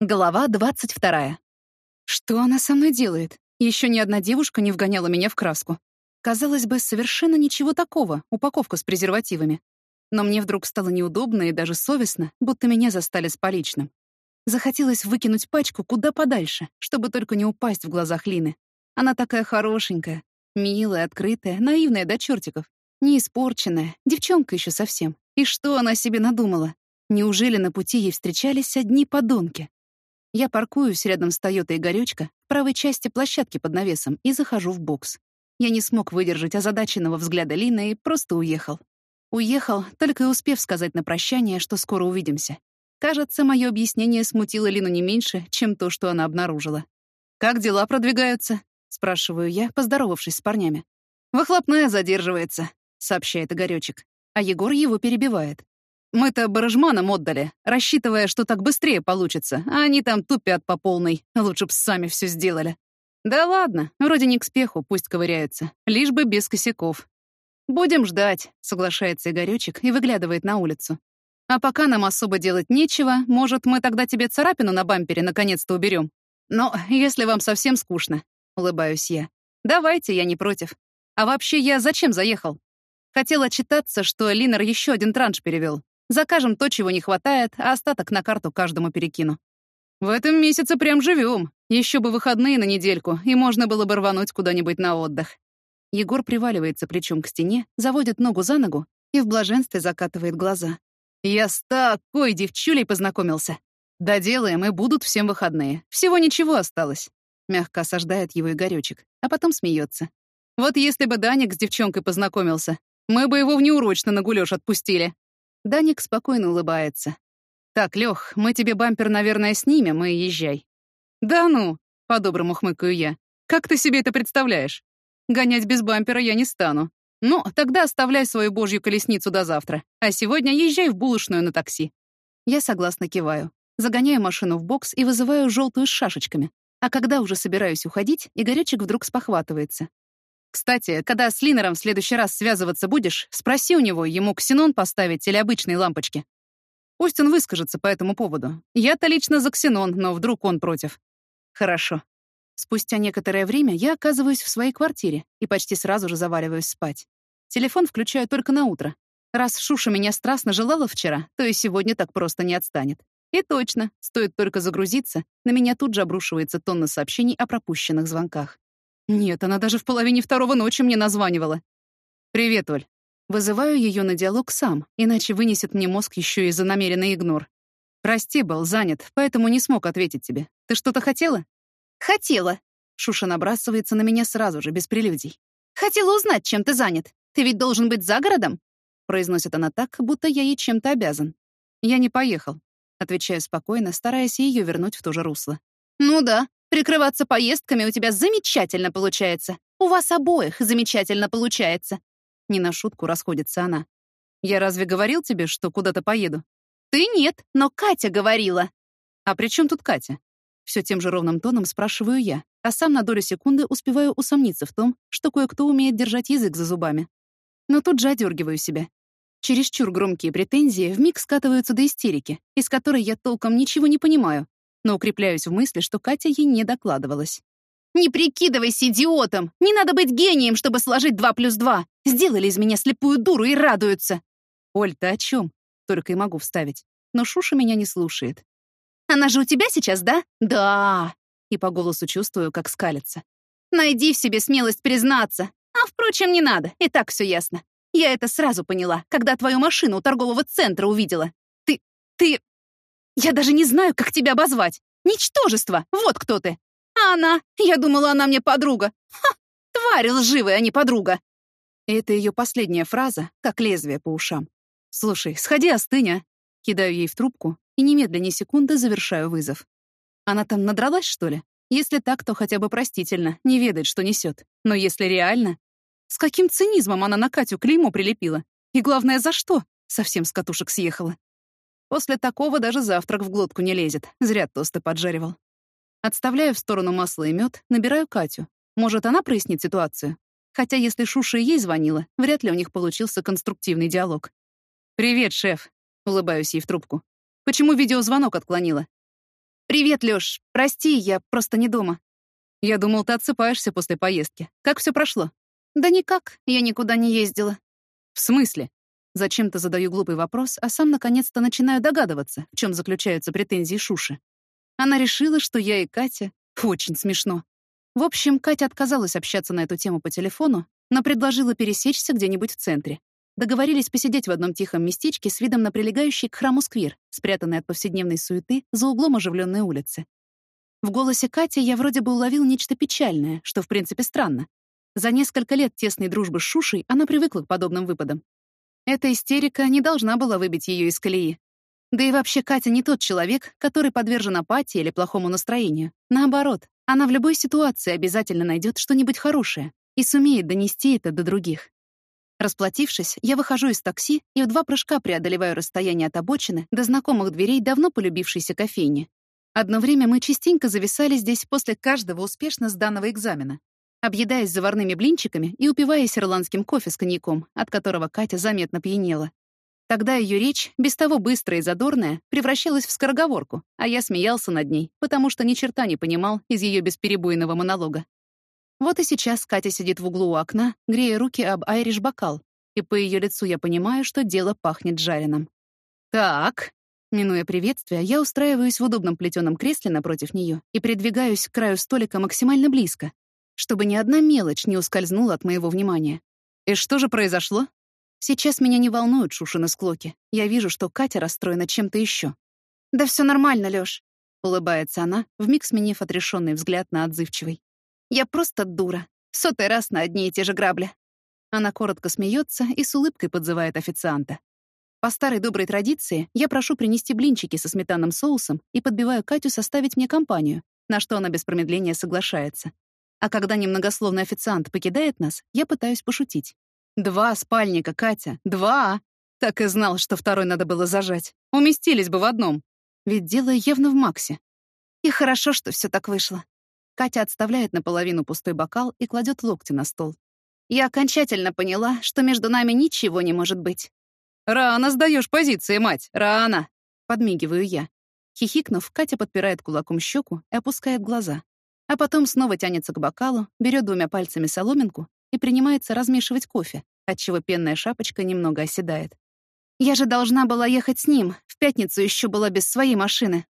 Глава 22. Что она со мной делает? Еще ни одна девушка не вгоняла меня в краску. Казалось бы, совершенно ничего такого, упаковка с презервативами. Но мне вдруг стало неудобно и даже совестно, будто меня застали с поличным. Захотелось выкинуть пачку куда подальше, чтобы только не упасть в глазах Лины. Она такая хорошенькая, милая, открытая, наивная до чертиков, не испорченная, девчонка еще совсем. И что она себе надумала? Неужели на пути ей встречались одни подонки? Я паркуюсь рядом с Тойотой Игорёчка в правой части площадки под навесом и захожу в бокс. Я не смог выдержать озадаченного взгляда Лины и просто уехал. Уехал, только и успев сказать на прощание, что скоро увидимся. Кажется, мое объяснение смутило Лину не меньше, чем то, что она обнаружила. «Как дела продвигаются?» — спрашиваю я, поздоровавшись с парнями. «Выхлопная задерживается», — сообщает Игорёчек, а Егор его перебивает. Мы-то барыжманам отдали, рассчитывая, что так быстрее получится, а они там тупят по полной. Лучше б сами все сделали. Да ладно, вроде не к спеху, пусть ковыряются. Лишь бы без косяков. «Будем ждать», — соглашается Игорёчек и выглядывает на улицу. «А пока нам особо делать нечего, может, мы тогда тебе царапину на бампере наконец-то уберем. Но если вам совсем скучно», — улыбаюсь я. «Давайте, я не против. А вообще я зачем заехал? Хотел отчитаться, что Линер еще один транш перевел. Закажем то, чего не хватает, а остаток на карту каждому перекину. В этом месяце прям живем. Еще бы выходные на недельку, и можно было бы рвануть куда-нибудь на отдых. Егор приваливается плечом к стене, заводит ногу за ногу и в блаженстве закатывает глаза. Я с такой девчулей познакомился. Доделаем, и будут всем выходные. Всего ничего осталось. Мягко осаждает его Игорёчек, а потом смеется. Вот если бы Даник с девчонкой познакомился, мы бы его внеурочно на гулёж отпустили. Даник спокойно улыбается. «Так, Лёх, мы тебе бампер, наверное, снимем и езжай». «Да ну!» — по-доброму хмыкаю я. «Как ты себе это представляешь? Гонять без бампера я не стану. Ну, тогда оставляй свою божью колесницу до завтра, а сегодня езжай в булочную на такси». Я согласно киваю. Загоняю машину в бокс и вызываю желтую с шашечками. А когда уже собираюсь уходить, Игорёчек вдруг спохватывается. Кстати, когда с Линером в следующий раз связываться будешь, спроси у него, ему ксенон поставить или обычные лампочки. Пусть он выскажется по этому поводу. Я-то лично за ксенон, но вдруг он против. Хорошо. Спустя некоторое время я оказываюсь в своей квартире и почти сразу же заваливаюсь спать. Телефон включаю только на утро. Раз Шуша меня страстно желала вчера, то и сегодня так просто не отстанет. И точно, стоит только загрузиться, на меня тут же обрушивается тонна сообщений о пропущенных звонках. Нет, она даже в половине второго ночи мне названивала. «Привет, Оль». Вызываю ее на диалог сам, иначе вынесет мне мозг еще и за намеренный игнор. «Прости, был занят, поэтому не смог ответить тебе. Ты что-то хотела?» «Хотела». Шуша набрасывается на меня сразу же, без прелюдий. «Хотела узнать, чем ты занят. Ты ведь должен быть за городом?» Произносит она так, будто я ей чем-то обязан. «Я не поехал», — отвечаю спокойно, стараясь ее вернуть в то же русло. «Ну да, Прикрываться поездками у тебя замечательно получается. У вас обоих замечательно получается. Не на шутку расходится она. Я разве говорил тебе, что куда-то поеду? Ты нет, но Катя говорила. А при чем тут Катя? Все тем же ровным тоном спрашиваю я, а сам на долю секунды успеваю усомниться в том, что кое-кто умеет держать язык за зубами. Но тут же одергиваю себя. Чересчур громкие претензии вмиг скатываются до истерики, из которой я толком ничего не понимаю, но укрепляюсь в мысли, что Катя ей не докладывалась. «Не прикидывайся идиотом! Не надо быть гением, чтобы сложить два плюс два! Сделали из меня слепую дуру и радуются!» «Оль, ты о чем? Только и могу вставить. Но Шуша меня не слушает. «Она же у тебя сейчас, да?» «Да!» И по голосу чувствую, как скалится. «Найди в себе смелость признаться. А, впрочем, не надо, и так все ясно. Я это сразу поняла, когда твою машину у торгового центра увидела. Ты... ты... Я даже не знаю, как тебя обозвать. Ничтожество, вот кто ты. А она, я думала, она мне подруга. Ха, тварь лживая, а не подруга. Это ее последняя фраза, как лезвие по ушам. «Слушай, сходи остынь, а?» Кидаю ей в трубку и немедленно секунды завершаю вызов. Она там надралась, что ли? Если так, то хотя бы простительно, не ведает, что несет. Но если реально... С каким цинизмом она на Катю клеймо прилепила? И главное, за что? Совсем с катушек съехала. После такого даже завтрак в глотку не лезет. Зря тосты поджаривал. Отставляю в сторону масло и мед, набираю Катю. Может, она прояснит ситуацию? Хотя если Шуша ей звонила, вряд ли у них получился конструктивный диалог. «Привет, шеф», — улыбаюсь ей в трубку. «Почему видеозвонок отклонила?» «Привет, Лёш. Прости, я просто не дома». «Я думал, ты отсыпаешься после поездки. Как все прошло?» «Да никак. Я никуда не ездила». «В смысле?» Зачем-то задаю глупый вопрос, а сам наконец-то начинаю догадываться, в чем заключаются претензии Шуши. Она решила, что я и Катя... Очень смешно. В общем, Катя отказалась общаться на эту тему по телефону, но предложила пересечься где-нибудь в центре. Договорились посидеть в одном тихом местечке с видом на прилегающий к храму сквер, спрятанный от повседневной суеты за углом оживленной улицы. В голосе Кати я вроде бы уловил нечто печальное, что, в принципе, странно. За несколько лет тесной дружбы с Шушей она привыкла к подобным выпадам. Эта истерика не должна была выбить ее из колеи. Да и вообще Катя не тот человек, который подвержен апатии или плохому настроению. Наоборот, она в любой ситуации обязательно найдет что-нибудь хорошее и сумеет донести это до других. Расплатившись, я выхожу из такси и в два прыжка преодолеваю расстояние от обочины до знакомых дверей давно полюбившейся кофейни. Одно время мы частенько зависали здесь после каждого успешно сданного экзамена, объедаясь заварными блинчиками и упиваясь ирландским кофе с коньяком, от которого Катя заметно пьянела. Тогда ее речь, без того быстрая и задорная, превращалась в скороговорку, а я смеялся над ней, потому что ни черта не понимал из ее бесперебойного монолога. Вот и сейчас Катя сидит в углу у окна, грея руки об айриш-бокал, и по ее лицу я понимаю, что дело пахнет жареным. «Так», Минуя приветствие, я устраиваюсь в удобном плетеном кресле напротив нее и придвигаюсь к краю столика максимально близко, чтобы ни одна мелочь не ускользнула от моего внимания. И что же произошло? Сейчас меня не волнуют Шушины склоки. Я вижу, что Катя расстроена чем-то еще. «Да все нормально, Лёш», — улыбается она, вмиг сменив отрешенный взгляд на отзывчивый. Я просто дура. Сотый раз на одни и те же грабли. Она коротко смеется и с улыбкой подзывает официанта. По старой доброй традиции я прошу принести блинчики со сметанным соусом и подбиваю Катю составить мне компанию, на что она без промедления соглашается. А когда немногословный официант покидает нас, я пытаюсь пошутить. «Два спальника, Катя, два!» Так и знал, что второй надо было зажать. Уместились бы в одном. Ведь дело явно в Максе. И хорошо, что все так вышло. Катя отставляет наполовину пустой бокал и кладет локти на стол. Я окончательно поняла, что между нами ничего не может быть. «Рано сдаешь позиции, мать, рано!» Подмигиваю я. Хихикнув, Катя подпирает кулаком щеку и опускает глаза. А потом снова тянется к бокалу, берет двумя пальцами соломинку и принимается размешивать кофе, отчего пенная шапочка немного оседает. «Я же должна была ехать с ним. В пятницу еще была без своей машины.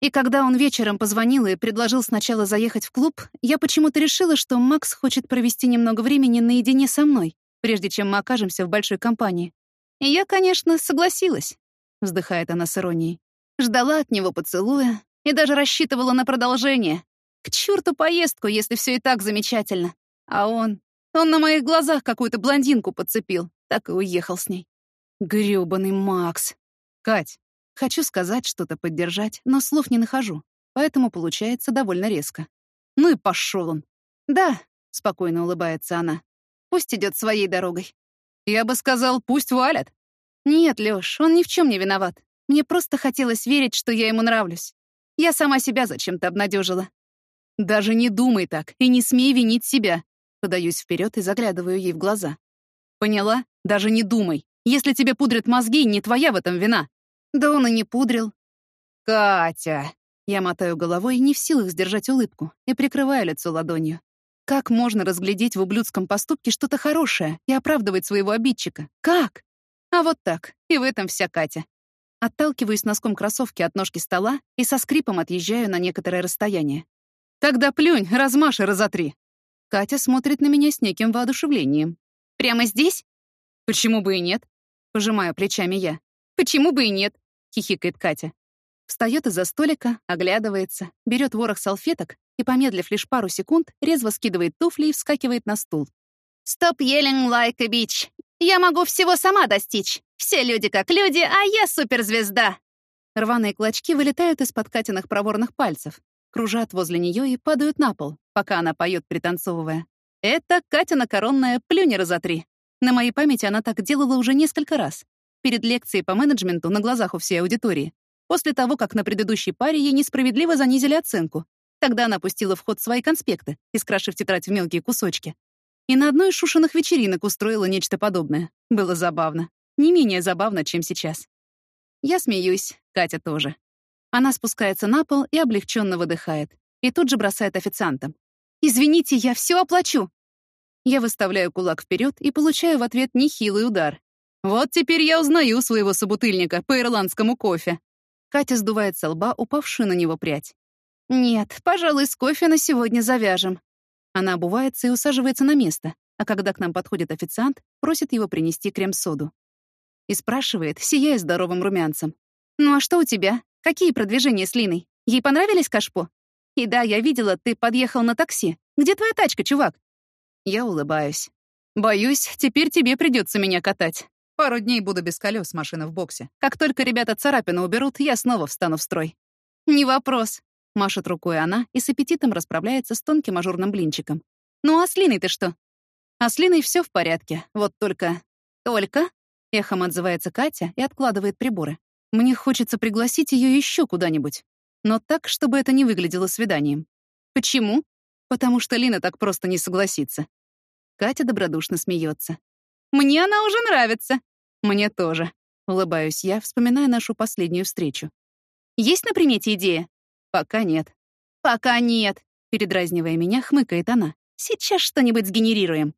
И когда он вечером позвонил и предложил сначала заехать в клуб, я почему-то решила, что Макс хочет провести немного времени наедине со мной, прежде чем мы окажемся в большой компании. И я, конечно, согласилась, — вздыхает она с иронией. Ждала от него поцелуя и даже рассчитывала на продолжение. К черту поездку, если все и так замечательно. А он... Он на моих глазах какую-то блондинку подцепил, так и уехал с ней. Грёбаный Макс. Кать, Хочу сказать что-то, поддержать, но слов не нахожу, поэтому получается довольно резко. Ну и пошел он. «Да», — спокойно улыбается она, — «пусть идет своей дорогой». «Я бы сказал, пусть валят». «Нет, Лёш, он ни в чем не виноват. Мне просто хотелось верить, что я ему нравлюсь. Я сама себя зачем-то обнадежила. «Даже не думай так и не смей винить себя», — подаюсь вперед и заглядываю ей в глаза. «Поняла? Даже не думай. Если тебе пудрят мозги, не твоя в этом вина. Да он и не пудрил. «Катя!» Я мотаю головой, не в силах сдержать улыбку, и прикрываю лицо ладонью. Как можно разглядеть в ублюдском поступке что-то хорошее и оправдывать своего обидчика? Как? А вот так. И в этом вся Катя. Отталкиваюсь носком кроссовки от ножки стола и со скрипом отъезжаю на некоторое расстояние. «Тогда плюнь, размажь и разотри!» Катя смотрит на меня с неким воодушевлением. «Прямо здесь?» «Почему бы и нет?» Пожимаю плечами я. «Почему бы и нет?» — хихикает Катя. Встает из-за столика, оглядывается, берет ворох салфеток и, помедлив лишь пару секунд, резво скидывает туфли и вскакивает на стул. «Stop yelling like a bitch! Я могу всего сама достичь! Все люди как люди, а я суперзвезда!» Рваные клочки вылетают из-под Катиных проворных пальцев, кружат возле нее и падают на пол, пока она поет, пританцовывая. Это Катина коронная «Плюнь раза три». На моей памяти она так делала уже несколько раз, перед лекцией по менеджменту на глазах у всей аудитории, после того, как на предыдущей паре ей несправедливо занизили оценку. Тогда она пустила в ход свои конспекты, искрашив тетрадь в мелкие кусочки. И на одной из шушеных вечеринок устроила нечто подобное. Было забавно. Не менее забавно, чем сейчас. Я смеюсь, Катя тоже. Она спускается на пол и облегченно выдыхает. И тут же бросает официантам. «Извините, я все оплачу!» Я выставляю кулак вперед и получаю в ответ нехилый удар. «Вот теперь я узнаю своего собутыльника по ирландскому кофе». Катя сдувает со лба упавшую на него прядь. «Нет, пожалуй, с кофе на сегодня завяжем». Она обувается и усаживается на место, а когда к нам подходит официант, просит его принести крем-соду. И спрашивает, сияя здоровым румянцем. «Ну а что у тебя? Какие продвижения с Линой? Ей понравились кашпо? И да, я видела, ты подъехал на такси. Где твоя тачка, чувак?» Я улыбаюсь. «Боюсь, теперь тебе придется меня катать. Пару дней буду без колес машины в боксе. Как только ребята царапину уберут, я снова встану в строй». «Не вопрос», — машет рукой она и с аппетитом расправляется с тонким ажурным блинчиком. «Ну а с Линой ты что?» «А с Линой все в порядке. Вот только...» «Только?» — эхом отзывается Катя и откладывает приборы. «Мне хочется пригласить ее еще куда-нибудь. Но так, чтобы это не выглядело свиданием». «Почему?» «Потому что Лина так просто не согласится». Катя добродушно смеется. «Мне она уже нравится. «Мне тоже», — улыбаюсь я, вспоминая нашу последнюю встречу. «Есть на примете идея?» «Пока нет». «Пока нет», — передразнивая меня, хмыкает она. «Сейчас что-нибудь сгенерируем».